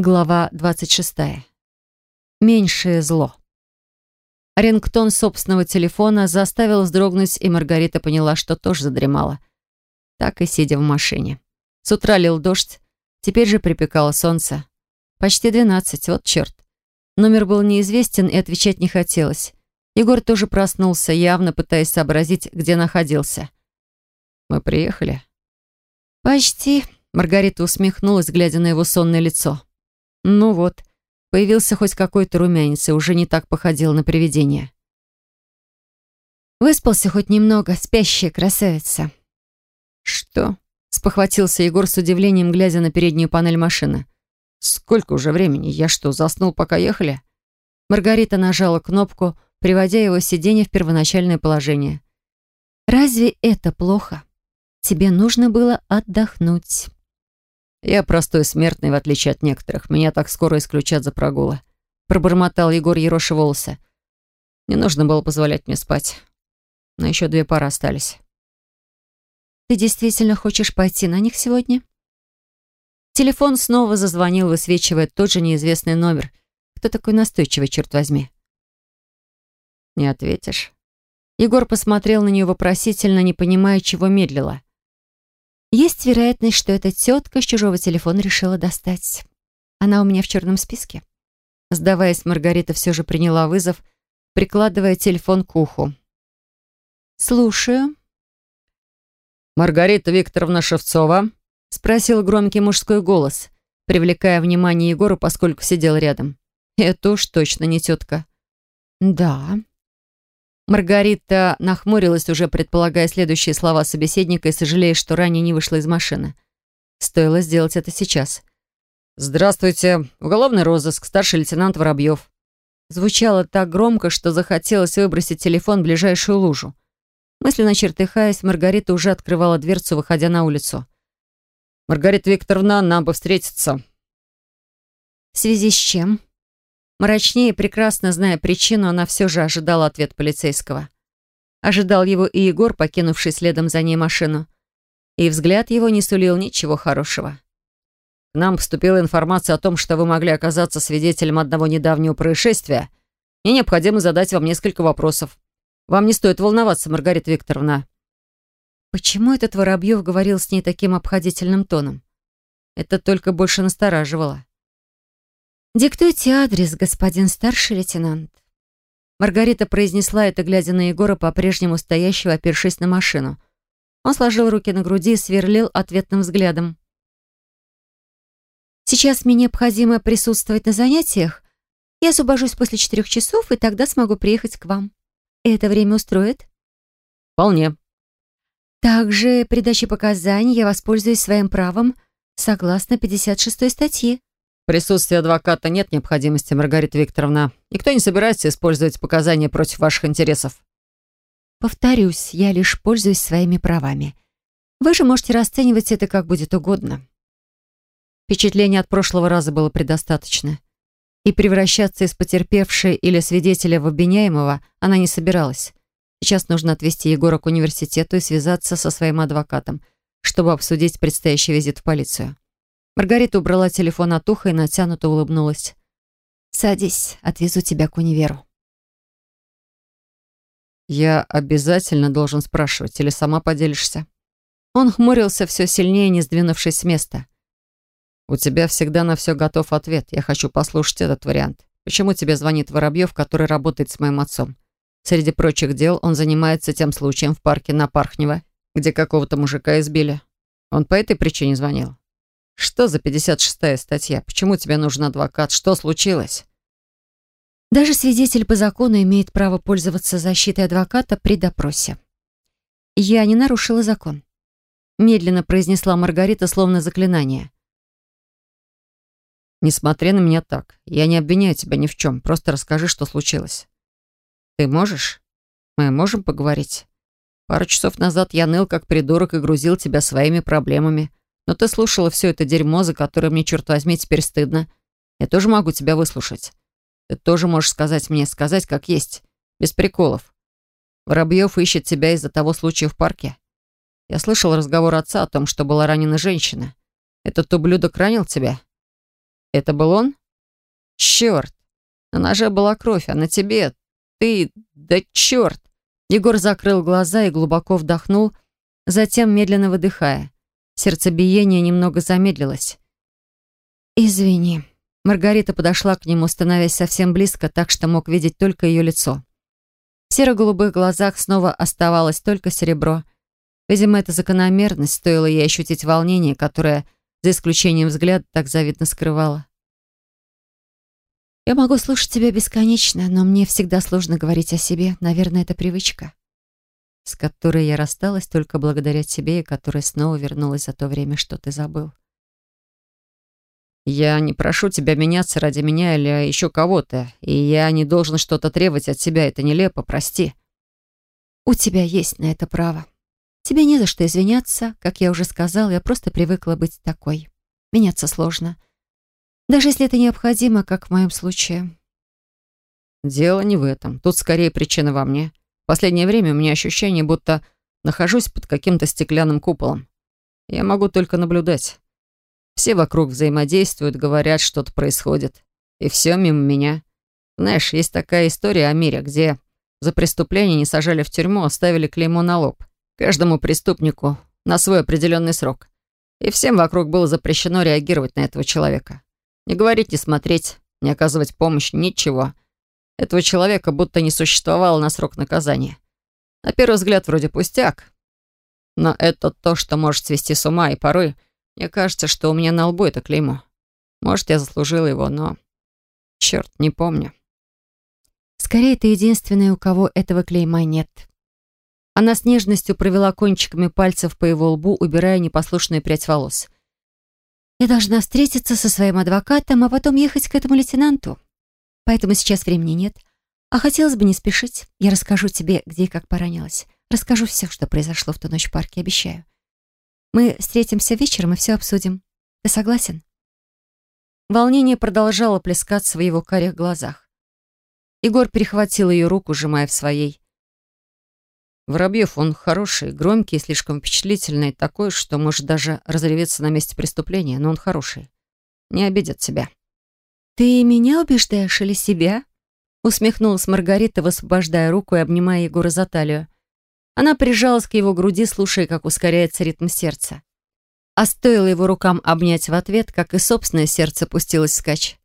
Глава 26. Меньшее зло. Рингтон собственного телефона заставил вздрогнуть, и Маргарита поняла, что тоже задремала. Так и сидя в машине. С утра лил дождь, теперь же припекало солнце. Почти двенадцать, вот черт. Номер был неизвестен, и отвечать не хотелось. Егор тоже проснулся, явно пытаясь сообразить, где находился. «Мы приехали?» «Почти», — Маргарита усмехнулась, глядя на его сонное лицо. Ну вот, появился хоть какой-то румянец и уже не так походил на привидение. «Выспался хоть немного, спящая красавица». «Что?» — спохватился Егор с удивлением, глядя на переднюю панель машины. «Сколько уже времени? Я что, заснул, пока ехали?» Маргарита нажала кнопку, приводя его сиденье в первоначальное положение. «Разве это плохо? Тебе нужно было отдохнуть». «Я простой смертный, в отличие от некоторых. Меня так скоро исключат за прогулы», — пробормотал Егор Ероши волосы. «Не нужно было позволять мне спать. Но еще две пары остались». «Ты действительно хочешь пойти на них сегодня?» Телефон снова зазвонил, высвечивая тот же неизвестный номер. Кто такой настойчивый, черт возьми? «Не ответишь?» Егор посмотрел на нее вопросительно, не понимая, чего медлила. Есть вероятность, что эта тетка с чужого телефона решила достать. Она у меня в черном списке. Сдаваясь, Маргарита все же приняла вызов, прикладывая телефон к уху. «Слушаю». «Маргарита Викторовна Шевцова?» — спросил громкий мужской голос, привлекая внимание Егора, поскольку сидел рядом. «Это уж точно не тетка». «Да», Маргарита нахмурилась, уже предполагая следующие слова собеседника и сожалея, что ранее не вышла из машины. Стоило сделать это сейчас. «Здравствуйте. Уголовный розыск. Старший лейтенант Воробьев». Звучало так громко, что захотелось выбросить телефон в ближайшую лужу. Мысленно чертыхаясь, Маргарита уже открывала дверцу, выходя на улицу. «Маргарита Викторовна, нам бы встретиться». «В связи с чем?» Мрачнее, прекрасно зная причину, она все же ожидала ответ полицейского. Ожидал его и Егор, покинувший следом за ней машину. И взгляд его не сулил ничего хорошего. «К нам поступила информация о том, что вы могли оказаться свидетелем одного недавнего происшествия. Мне необходимо задать вам несколько вопросов. Вам не стоит волноваться, Маргарита Викторовна». Почему этот Воробьев говорил с ней таким обходительным тоном? Это только больше настораживало. «Диктуйте адрес, господин старший лейтенант». Маргарита произнесла это, глядя на Егора, по-прежнему стоящего, опершись на машину. Он сложил руки на груди и сверлил ответным взглядом. «Сейчас мне необходимо присутствовать на занятиях. Я освобожусь после четырех часов, и тогда смогу приехать к вам. Это время устроит?» «Вполне». «Также при даче показаний я воспользуюсь своим правом согласно 56 статье присутствии адвоката нет необходимости, Маргарита Викторовна. Никто не собирается использовать показания против ваших интересов. Повторюсь, я лишь пользуюсь своими правами. Вы же можете расценивать это как будет угодно. Впечатление от прошлого раза было предостаточно. И превращаться из потерпевшей или свидетеля в обвиняемого она не собиралась. Сейчас нужно отвезти Егора к университету и связаться со своим адвокатом, чтобы обсудить предстоящий визит в полицию. Маргарита убрала телефон от уха и натянуто улыбнулась. «Садись, отвезу тебя к универу». «Я обязательно должен спрашивать, или сама поделишься?» Он хмурился все сильнее, не сдвинувшись с места. «У тебя всегда на все готов ответ. Я хочу послушать этот вариант. Почему тебе звонит Воробьев, который работает с моим отцом? Среди прочих дел он занимается тем случаем в парке на Пархнево, где какого-то мужика избили. Он по этой причине звонил. Что за 56-я статья? Почему тебе нужен адвокат? Что случилось? Даже свидетель по закону имеет право пользоваться защитой адвоката при допросе. Я не нарушила закон. Медленно произнесла Маргарита, словно заклинание. Не смотри на меня так. Я не обвиняю тебя ни в чем. Просто расскажи, что случилось. Ты можешь? Мы можем поговорить? Пару часов назад я ныл, как придурок, и грузил тебя своими проблемами. Но ты слушала все это дерьмо, за которое мне, черт возьми, теперь стыдно. Я тоже могу тебя выслушать. Ты тоже можешь сказать мне, сказать как есть, без приколов. Воробьев ищет тебя из-за того случая в парке. Я слышал разговор отца о том, что была ранена женщина. Этот ублюдок ранил тебя? Это был он? Черт! На ноже была кровь, а на тебе... Ты... Да черт! Егор закрыл глаза и глубоко вдохнул, затем медленно выдыхая. Сердцебиение немного замедлилось. «Извини». Маргарита подошла к нему, становясь совсем близко, так что мог видеть только ее лицо. В серо-голубых глазах снова оставалось только серебро. Видимо, эта закономерность стоила ей ощутить волнение, которое, за исключением взгляда, так завидно скрывала. «Я могу слушать тебя бесконечно, но мне всегда сложно говорить о себе. Наверное, это привычка, с которой я рассталась только благодаря тебе и которая снова вернулась за то время, что ты забыл». «Я не прошу тебя меняться ради меня или еще кого-то, и я не должен что-то требовать от тебя. Это нелепо, прости». «У тебя есть на это право. Тебе не за что извиняться. Как я уже сказал, я просто привыкла быть такой. Меняться сложно. Даже если это необходимо, как в моем случае. Дело не в этом. Тут скорее причина во мне. Последнее время у меня ощущение, будто нахожусь под каким-то стеклянным куполом. Я могу только наблюдать. Все вокруг взаимодействуют, говорят, что-то происходит. И все мимо меня. Знаешь, есть такая история о мире, где за преступление не сажали в тюрьму, оставили клеймо на лоб. Каждому преступнику на свой определенный срок. И всем вокруг было запрещено реагировать на этого человека. Не говорить, не смотреть, не оказывать помощь, ничего. Этого человека будто не существовало на срок наказания. На первый взгляд вроде пустяк. Но это то, что может свести с ума, и порой мне кажется, что у меня на лбу это клеймо. Может, я заслужила его, но... Черт, не помню. Скорее, ты единственная, у кого этого клейма нет. Она с нежностью провела кончиками пальцев по его лбу, убирая непослушную прядь волос. Я должна встретиться со своим адвокатом, а потом ехать к этому лейтенанту. Поэтому сейчас времени нет. А хотелось бы не спешить. Я расскажу тебе, где и как поранилась. Расскажу все, что произошло в ту ночь в парке, обещаю. Мы встретимся вечером и все обсудим. Ты согласен?» Волнение продолжало плескаться в его карих глазах. Егор перехватил ее руку, сжимая в своей. Воробьев, он хороший, громкий, слишком впечатлительный, такой, что может даже разреветься на месте преступления, но он хороший. Не обидит тебя. «Ты меня убеждаешь или себя?» Усмехнулась Маргарита, высвобождая руку и обнимая Егора за талию. Она прижалась к его груди, слушая, как ускоряется ритм сердца. А стоило его рукам обнять в ответ, как и собственное сердце пустилось вскачь.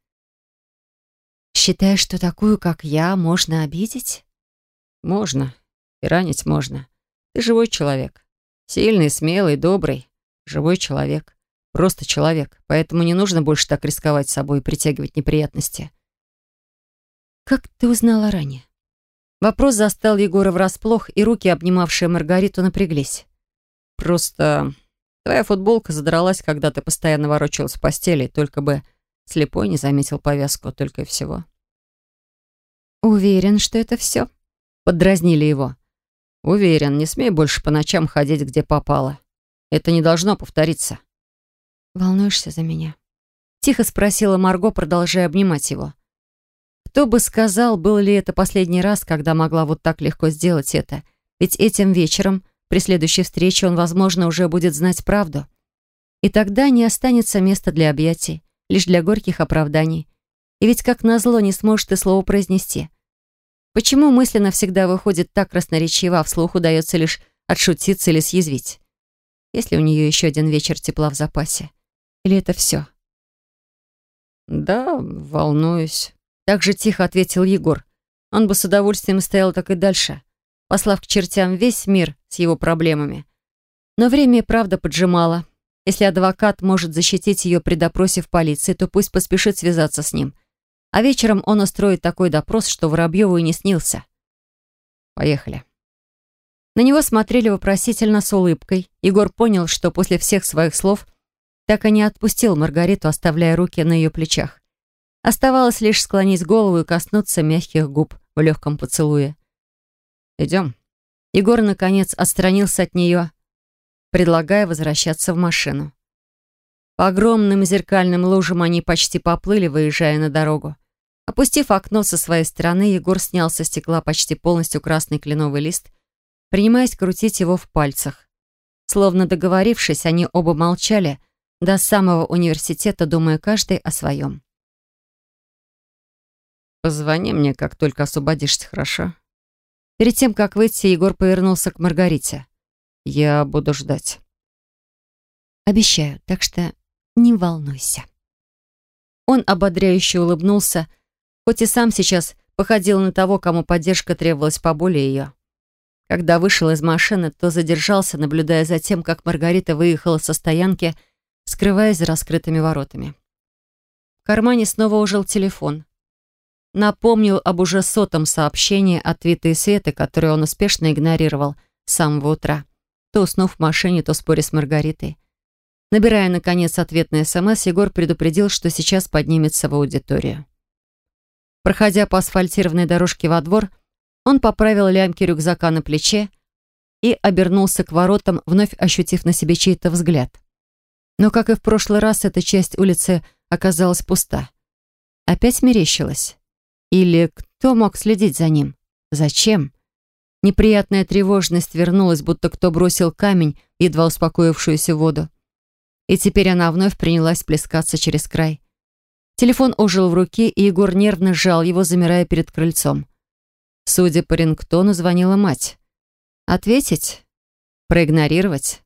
«Считаешь, что такую, как я, можно обидеть?» «Можно», и ранить можно. Ты живой человек. Сильный, смелый, добрый. Живой человек. Просто человек. Поэтому не нужно больше так рисковать собой и притягивать неприятности. «Как ты узнала ранее?» Вопрос застал Егора врасплох, и руки, обнимавшие Маргариту, напряглись. «Просто твоя футболка задралась, когда ты постоянно ворочалась в постели, только бы слепой не заметил повязку, только и всего». «Уверен, что это все?» — поддразнили его. Уверен, не смей больше по ночам ходить, где попало. Это не должно повториться. Волнуешься за меня? Тихо спросила Марго, продолжая обнимать его. Кто бы сказал, был ли это последний раз, когда могла вот так легко сделать это? Ведь этим вечером, при следующей встрече, он, возможно, уже будет знать правду. И тогда не останется места для объятий, лишь для горьких оправданий. И ведь, как назло, не сможет и слова произнести. Почему мысленно всегда выходит так красноречиво, а вслух удается лишь отшутиться или съязвить? Если у нее еще один вечер тепла в запасе? Или это все? «Да, волнуюсь», — так же тихо ответил Егор. Он бы с удовольствием стоял так и дальше, послав к чертям весь мир с его проблемами. Но время и правда поджимало. Если адвокат может защитить ее при допросе в полиции, то пусть поспешит связаться с ним. А вечером он устроит такой допрос, что Воробьеву и не снился. Поехали. На него смотрели вопросительно с улыбкой. Егор понял, что после всех своих слов так и не отпустил Маргариту, оставляя руки на ее плечах. Оставалось лишь склонить голову и коснуться мягких губ в легком поцелуе. «Идем». Егор, наконец, отстранился от нее, предлагая возвращаться в машину. По огромным зеркальным лужам они почти поплыли, выезжая на дорогу. Опустив окно со своей стороны, Егор снял со стекла почти полностью красный кленовый лист, принимаясь крутить его в пальцах. Словно договорившись, они оба молчали, до самого университета, думая каждый о своем. «Позвони мне, как только освободишься, хорошо?» Перед тем, как выйти, Егор повернулся к Маргарите. «Я буду ждать». «Обещаю, так что не волнуйся». Он ободряюще улыбнулся, хоть и сам сейчас походил на того, кому поддержка требовалась поболее ее. Когда вышел из машины, то задержался, наблюдая за тем, как Маргарита выехала со стоянки, скрываясь за раскрытыми воротами. В кармане снова ужил телефон. Напомнил об уже сотом сообщении от Виты и Светы, которое он успешно игнорировал с самого утра. То уснув в машине, то споря с Маргаритой. Набирая, наконец, ответный СМС, Егор предупредил, что сейчас поднимется в аудиторию. Проходя по асфальтированной дорожке во двор, он поправил лямки рюкзака на плече и обернулся к воротам, вновь ощутив на себе чей-то взгляд. Но, как и в прошлый раз, эта часть улицы оказалась пуста. Опять мерещилась. Или кто мог следить за ним? Зачем? Неприятная тревожность вернулась, будто кто бросил камень едва успокоившуюся воду. И теперь она вновь принялась плескаться через край. Телефон ожил в руке, и Егор нервно сжал его, замирая перед крыльцом. Судя по рингтону, звонила мать. Ответить? Проигнорировать?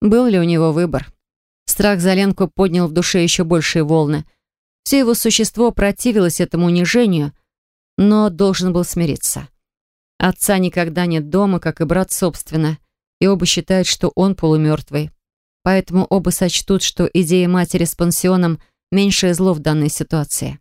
Был ли у него выбор? Страх за Ленку поднял в душе еще большие волны. Все его существо противилось этому унижению, но должен был смириться. Отца никогда нет дома, как и брат собственно, и оба считают, что он полумертвый. Поэтому оба сочтут, что идея матери с пансионом – меньшее зло в данной ситуации.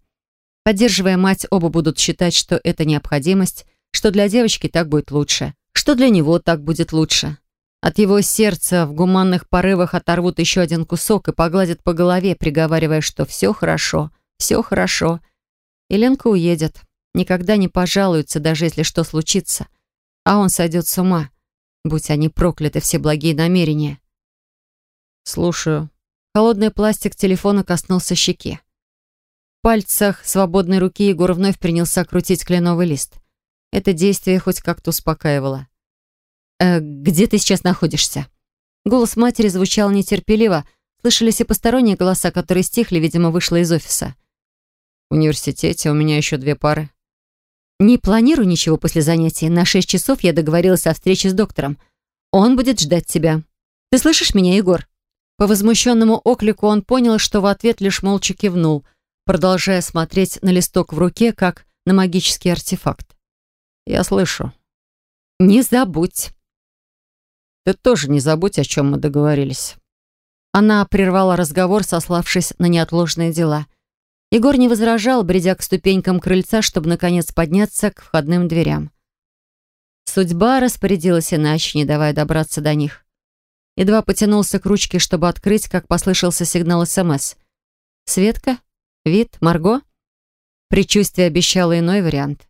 Поддерживая мать, оба будут считать, что это необходимость, что для девочки так будет лучше, что для него так будет лучше. От его сердца в гуманных порывах оторвут еще один кусок и погладят по голове, приговаривая, что все хорошо, все хорошо. И Ленка уедет, никогда не пожалуется, даже если что случится. А он сойдет с ума, будь они прокляты все благие намерения. «Слушаю». Холодный пластик телефона коснулся щеки. В пальцах свободной руки Егор вновь принялся крутить кленовый лист. Это действие хоть как-то успокаивало. «Э, «Где ты сейчас находишься?» Голос матери звучал нетерпеливо. Слышались и посторонние голоса, которые стихли, видимо, вышла из офиса. «В университете у меня еще две пары». «Не планирую ничего после занятий. На шесть часов я договорилась о встрече с доктором. Он будет ждать тебя. Ты слышишь меня, Егор?» По возмущенному оклику он понял, что в ответ лишь молча кивнул, продолжая смотреть на листок в руке, как на магический артефакт. «Я слышу». «Не забудь». «Ты тоже не забудь, о чем мы договорились». Она прервала разговор, сославшись на неотложные дела. Егор не возражал, бредя к ступенькам крыльца, чтобы, наконец, подняться к входным дверям. Судьба распорядилась иначе, не давая добраться до них. Едва потянулся к ручке, чтобы открыть, как послышался сигнал СМС. «Светка? Вид? Марго?» Предчувствие обещало иной вариант.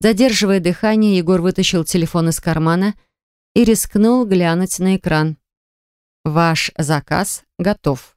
Задерживая дыхание, Егор вытащил телефон из кармана и рискнул глянуть на экран. «Ваш заказ готов».